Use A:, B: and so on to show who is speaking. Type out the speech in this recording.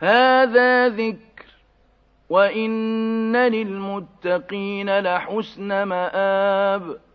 A: هَٰذَا ذِكْرٌ وَإِنَّ لِلْمُتَّقِينَ لَحُسْنَ مَآبٍ